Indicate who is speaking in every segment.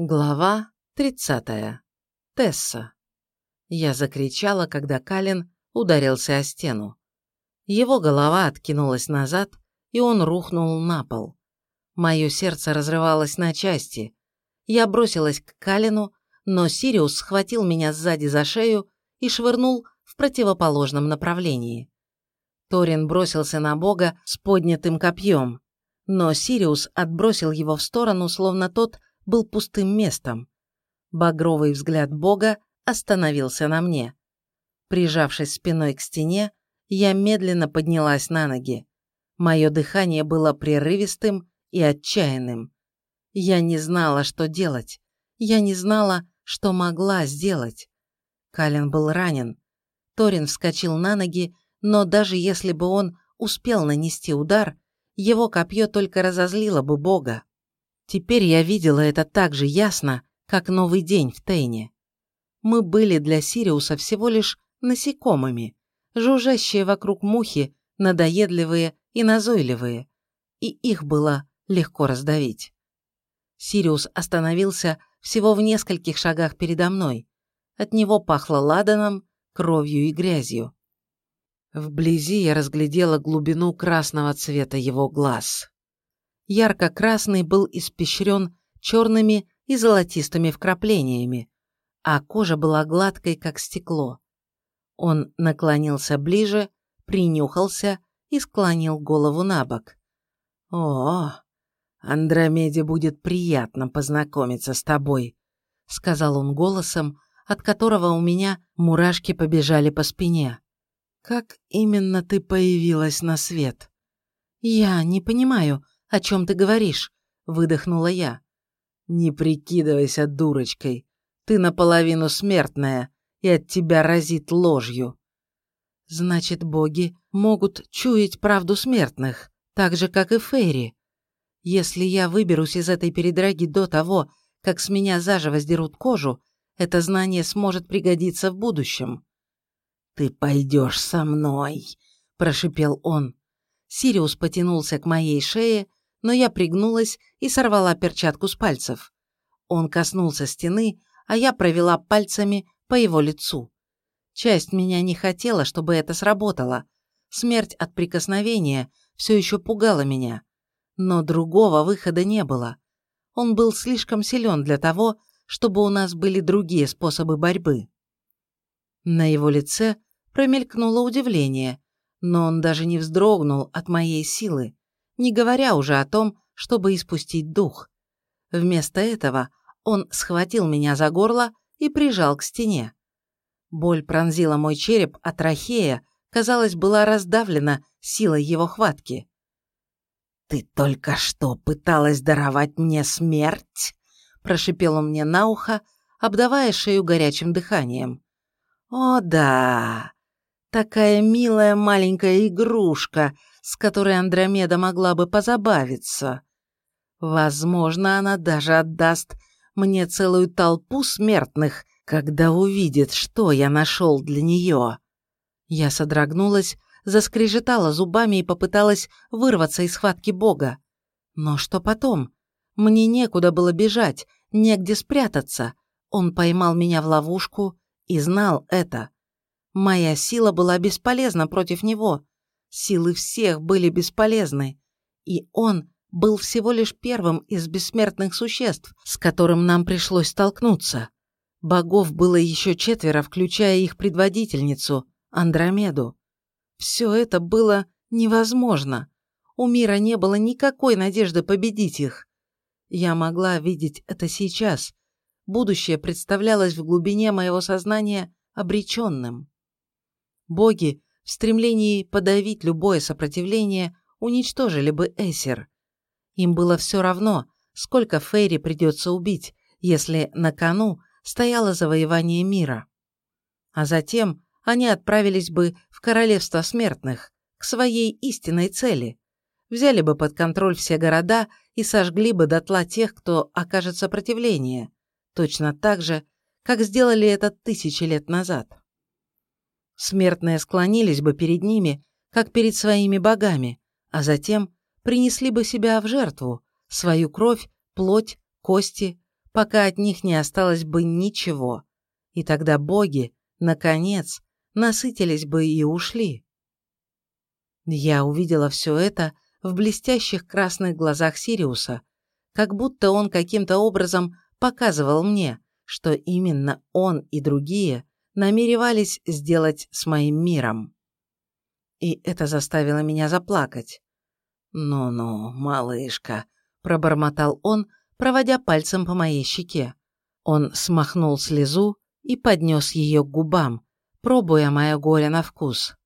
Speaker 1: Глава 30. Тесса. Я закричала, когда Калин ударился о стену. Его голова откинулась назад, и он рухнул на пол. Мое сердце разрывалось на части. Я бросилась к Калину, но Сириус схватил меня сзади за шею и швырнул в противоположном направлении. Торин бросился на бога с поднятым копьем, но Сириус отбросил его в сторону, словно тот был пустым местом. Багровый взгляд Бога остановился на мне. Прижавшись спиной к стене, я медленно поднялась на ноги. Мое дыхание было прерывистым и отчаянным. Я не знала, что делать. Я не знала, что могла сделать. Калин был ранен. Торин вскочил на ноги, но даже если бы он успел нанести удар, его копье только разозлило бы Бога. Теперь я видела это так же ясно, как новый день в Тейне. Мы были для Сириуса всего лишь насекомыми, жужжащие вокруг мухи, надоедливые и назойливые, и их было легко раздавить. Сириус остановился всего в нескольких шагах передо мной. От него пахло ладаном, кровью и грязью. Вблизи я разглядела глубину красного цвета его глаз ярко-красный был испещрен черными и золотистыми вкраплениями, а кожа была гладкой, как стекло. Он наклонился ближе, принюхался и склонил голову на бок. «О, Андромеде будет приятно познакомиться с тобой», — сказал он голосом, от которого у меня мурашки побежали по спине. «Как именно ты появилась на свет?» «Я не понимаю», «О чем ты говоришь?» – выдохнула я. «Не прикидывайся дурочкой. Ты наполовину смертная, и от тебя разит ложью». «Значит, боги могут чуять правду смертных, так же, как и Фейри. Если я выберусь из этой передраги до того, как с меня заживо сдерут кожу, это знание сможет пригодиться в будущем». «Ты пойдешь со мной», – прошипел он. Сириус потянулся к моей шее, но я пригнулась и сорвала перчатку с пальцев. Он коснулся стены, а я провела пальцами по его лицу. Часть меня не хотела, чтобы это сработало. Смерть от прикосновения все еще пугала меня. Но другого выхода не было. Он был слишком силен для того, чтобы у нас были другие способы борьбы. На его лице промелькнуло удивление, но он даже не вздрогнул от моей силы не говоря уже о том, чтобы испустить дух. Вместо этого он схватил меня за горло и прижал к стене. Боль пронзила мой череп, а трахея, казалось, была раздавлена силой его хватки. «Ты только что пыталась даровать мне смерть?» – прошипел он мне на ухо, обдавая шею горячим дыханием. «О да, такая милая маленькая игрушка, с которой Андромеда могла бы позабавиться. Возможно, она даже отдаст мне целую толпу смертных, когда увидит, что я нашел для нее. Я содрогнулась, заскрежетала зубами и попыталась вырваться из схватки Бога. Но что потом? Мне некуда было бежать, негде спрятаться. Он поймал меня в ловушку и знал это. Моя сила была бесполезна против него. Силы всех были бесполезны, и он был всего лишь первым из бессмертных существ, с которым нам пришлось столкнуться. Богов было еще четверо, включая их предводительницу, Андромеду. Все это было невозможно. У мира не было никакой надежды победить их. Я могла видеть это сейчас. Будущее представлялось в глубине моего сознания обреченным. Боги в стремлении подавить любое сопротивление уничтожили бы Эсер. Им было все равно, сколько Фейри придется убить, если на кону стояло завоевание мира. А затем они отправились бы в Королевство Смертных, к своей истинной цели, взяли бы под контроль все города и сожгли бы дотла тех, кто окажет сопротивление, точно так же, как сделали это тысячи лет назад. Смертные склонились бы перед ними, как перед своими богами, а затем принесли бы себя в жертву, свою кровь, плоть, кости, пока от них не осталось бы ничего. И тогда боги, наконец, насытились бы и ушли. Я увидела все это в блестящих красных глазах Сириуса, как будто он каким-то образом показывал мне, что именно он и другие намеревались сделать с моим миром. И это заставило меня заплакать. «Ну-ну, малышка», – пробормотал он, проводя пальцем по моей щеке. Он смахнул слезу и поднес ее к губам, пробуя мое горе на вкус.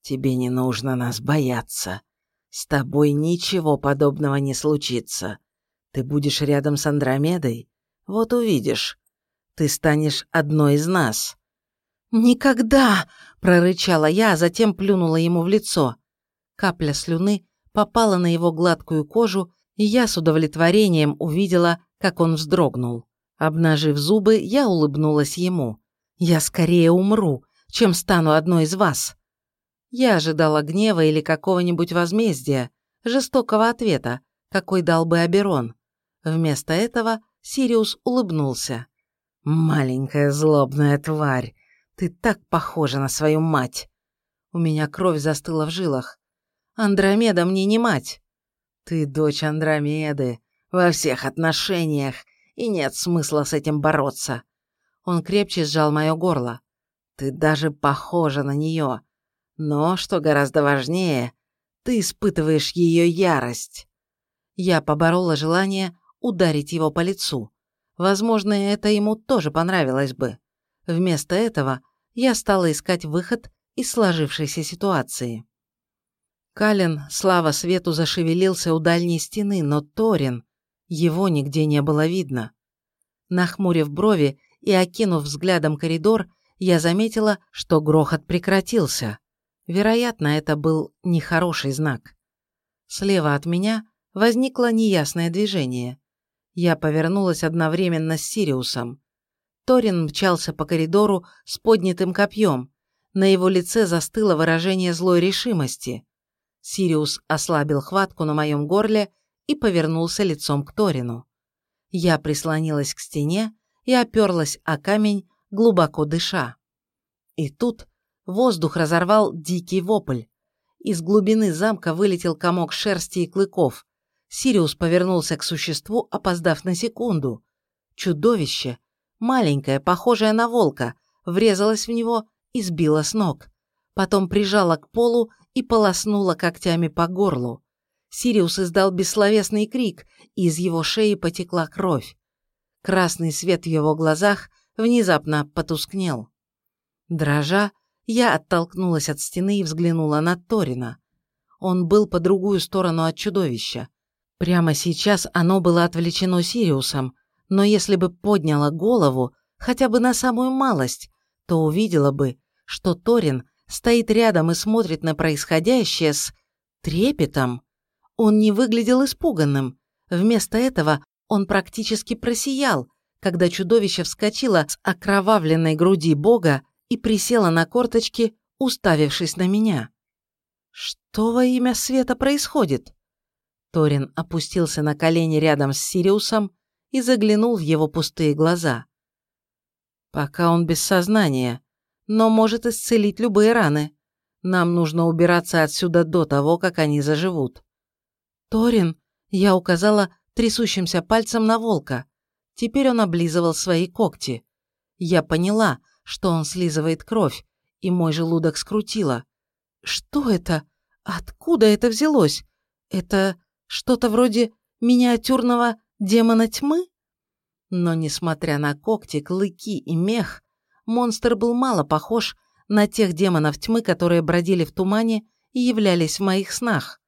Speaker 1: «Тебе не нужно нас бояться. С тобой ничего подобного не случится. Ты будешь рядом с Андромедой, вот увидишь. Ты станешь одной из нас».
Speaker 2: «Никогда!» – прорычала я, а затем плюнула ему в лицо. Капля слюны попала на его гладкую кожу, и я с удовлетворением увидела, как он вздрогнул. Обнажив зубы, я улыбнулась ему. «Я скорее умру, чем стану одной из вас». Я ожидала гнева или какого-нибудь возмездия, жестокого ответа, какой дал бы Аберон. Вместо этого Сириус улыбнулся. «Маленькая злобная тварь, ты так похожа на свою мать!» У меня кровь застыла в жилах. Андромеда мне не мать. Ты дочь Андромеды во всех отношениях, и нет смысла с этим бороться. Он крепче сжал мое горло. Ты даже похожа на нее. Но, что гораздо важнее, ты испытываешь ее ярость. Я поборола желание ударить его по лицу. Возможно, это ему тоже понравилось бы. Вместо этого я стала искать выход из сложившейся ситуации. Калин, слава свету, зашевелился у дальней стены, но Торин, его нигде не было видно. Нахмурив брови и окинув взглядом коридор, я заметила, что грохот прекратился. Вероятно, это был нехороший знак. Слева от меня возникло неясное движение. Я повернулась одновременно с Сириусом. Торин мчался по коридору с поднятым копьем. На его лице застыло выражение злой решимости. Сириус ослабил хватку на моем горле и повернулся лицом к Торину. Я прислонилась к стене и оперлась о камень, глубоко дыша. И тут воздух разорвал дикий вопль. Из глубины замка вылетел комок шерсти и клыков. Сириус повернулся к существу, опоздав на секунду. Чудовище, маленькое, похожее на волка, врезалось в него и сбило с ног. Потом прижало к полу и полоснула когтями по горлу. Сириус издал бессловесный крик, и из его шеи потекла кровь. Красный свет в его глазах внезапно потускнел. Дрожа, я оттолкнулась от стены и взглянула на Торина. Он был по другую сторону от чудовища. Прямо сейчас оно было отвлечено Сириусом, но если бы подняло голову, хотя бы на самую малость, то увидела бы, что Торин стоит рядом и смотрит на происходящее с трепетом. Он не выглядел испуганным. Вместо этого он практически просиял, когда чудовище вскочило с окровавленной груди бога и присела на корточки, уставившись на меня. «Что во имя света происходит?» Торин опустился на колени рядом с Сириусом и заглянул в его пустые глаза. «Пока он без сознания, но может исцелить любые раны. Нам нужно убираться отсюда до того, как они заживут. Торин, я указала трясущимся пальцем на волка. Теперь он облизывал свои когти. Я поняла, что он слизывает кровь, и мой желудок скрутило. Что это? Откуда это взялось? Это что-то вроде миниатюрного демона тьмы? Но, несмотря на когти, клыки и мех, монстр был мало похож на тех демонов тьмы, которые бродили в тумане и являлись в моих снах.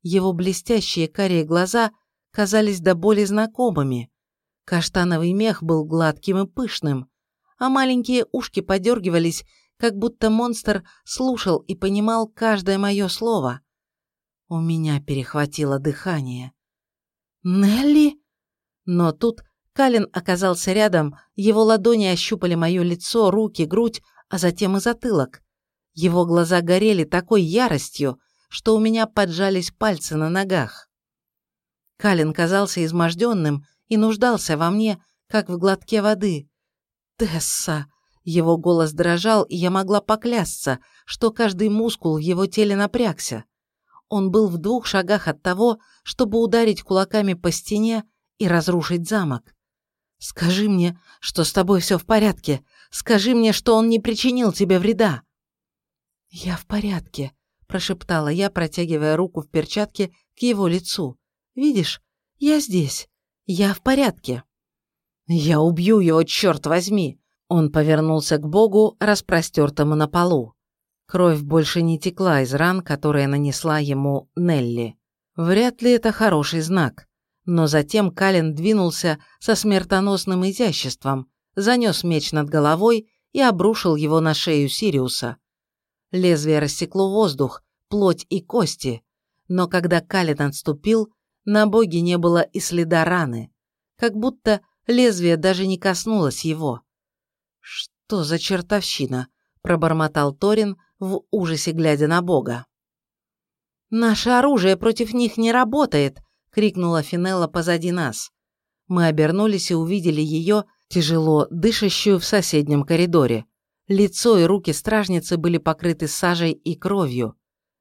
Speaker 2: Его блестящие карие глаза казались до боли знакомыми. Каштановый мех был гладким и пышным, а маленькие ушки подергивались, как будто монстр слушал и понимал каждое мое слово. У меня перехватило дыхание. «Нелли?» Но тут Калин оказался рядом, его ладони ощупали мое лицо, руки, грудь, а затем и затылок. Его глаза горели такой яростью, что у меня поджались пальцы на ногах. Калин казался изможденным и нуждался во мне, как в глотке воды. «Тесса!» Его голос дрожал, и я могла поклясться, что каждый мускул в его теле напрягся. Он был в двух шагах от того, чтобы ударить кулаками по стене и разрушить замок. «Скажи мне, что с тобой все в порядке. Скажи мне, что он не причинил тебе вреда». «Я в порядке», – прошептала я, протягивая руку в перчатке к его лицу. «Видишь, я здесь. Я в порядке». «Я убью его, черт возьми!» Он повернулся к Богу, распростертому на полу. Кровь больше не текла из ран, которые нанесла ему Нелли. Вряд ли это хороший знак. Но затем Калин двинулся со смертоносным изяществом, занес меч над головой и обрушил его на шею Сириуса. Лезвие рассекло воздух, плоть и кости, но когда Калин отступил, на боге не было и следа раны, как будто лезвие даже не коснулось его. «Что за чертовщина?» – пробормотал Торин в ужасе, глядя на Бога. «Наше оружие против них не работает!» – крикнула Финелла позади нас. Мы обернулись и увидели ее, тяжело дышащую в соседнем коридоре. Лицо и руки стражницы были покрыты сажей и кровью.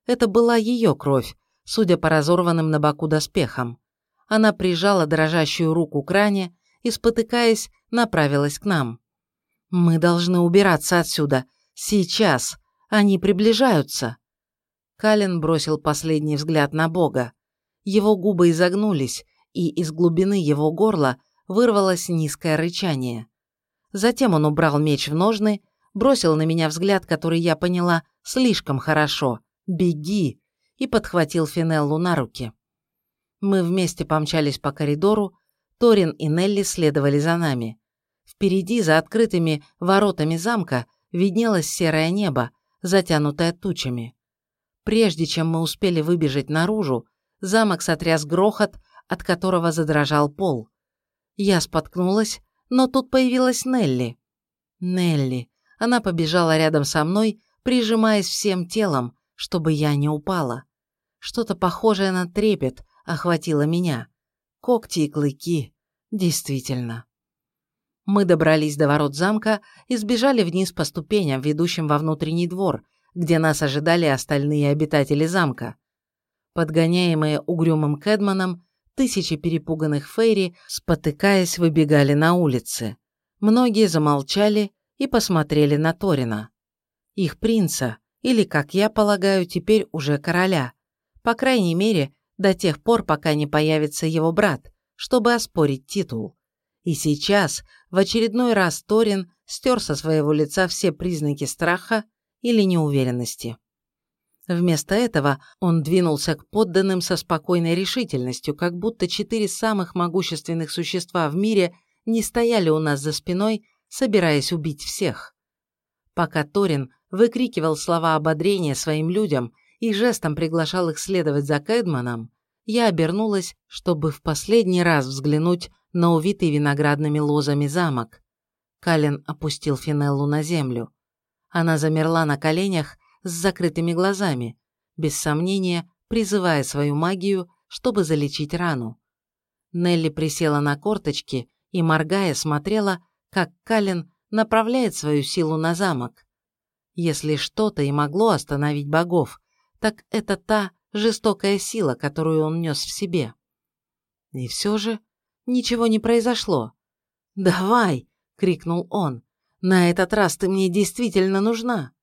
Speaker 2: Это была ее кровь, судя по разорванным на боку доспехам. Она прижала дрожащую руку к ране и, спотыкаясь, направилась к нам. «Мы должны убираться отсюда. Сейчас. Они приближаются». Калин бросил последний взгляд на Бога. Его губы изогнулись, и из глубины его горла вырвалось низкое рычание. Затем он убрал меч в ножны, бросил на меня взгляд, который я поняла слишком хорошо. «Беги!» и подхватил Финеллу на руки. Мы вместе помчались по коридору, Торин и Нелли следовали за нами. Впереди, за открытыми воротами замка, виднелось серое небо, затянутое тучами. Прежде чем мы успели выбежать наружу, замок сотряс грохот, от которого задрожал пол. Я споткнулась, но тут появилась Нелли. Нелли. Она побежала рядом со мной, прижимаясь всем телом, чтобы я не упала. Что-то похожее на трепет охватило меня. Когти и клыки. Действительно. Мы добрались до ворот замка и сбежали вниз по ступеням, ведущим во внутренний двор, где нас ожидали остальные обитатели замка. Подгоняемые угрюмым Кэдманом, тысячи перепуганных фейри, спотыкаясь, выбегали на улицы. Многие замолчали и посмотрели на Торина. Их принца, или, как я полагаю, теперь уже короля. По крайней мере, до тех пор, пока не появится его брат, чтобы оспорить титул. И сейчас, в очередной раз, Торин стер со своего лица все признаки страха или неуверенности. Вместо этого он двинулся к подданным со спокойной решительностью, как будто четыре самых могущественных существа в мире не стояли у нас за спиной, собираясь убить всех. Пока Торин выкрикивал слова ободрения своим людям и жестом приглашал их следовать за Кэдманом, я обернулась, чтобы в последний раз взглянуть на увитый виноградными лозами замок. Калин опустил Финеллу на землю. Она замерла на коленях с закрытыми глазами, без сомнения призывая свою магию, чтобы залечить рану. Нелли присела на корточки и, моргая, смотрела, как Калин направляет свою силу на замок. Если что-то и могло остановить богов, так это та жестокая сила, которую он нес в себе. И все же ничего не произошло. «Давай!» — крикнул он. «На этот раз ты мне действительно нужна!»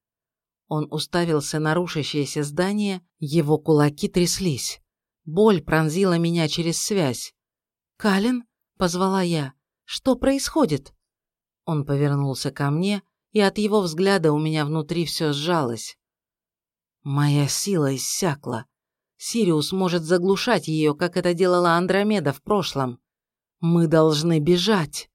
Speaker 2: Он уставился на рушащееся здание, его кулаки тряслись. Боль пронзила меня через связь. «Калин?» — позвала я. «Что происходит?» Он повернулся ко мне, и от его взгляда у меня внутри все сжалось. Моя сила иссякла. Сириус может заглушать ее, как это делала Андромеда в прошлом. Мы должны бежать.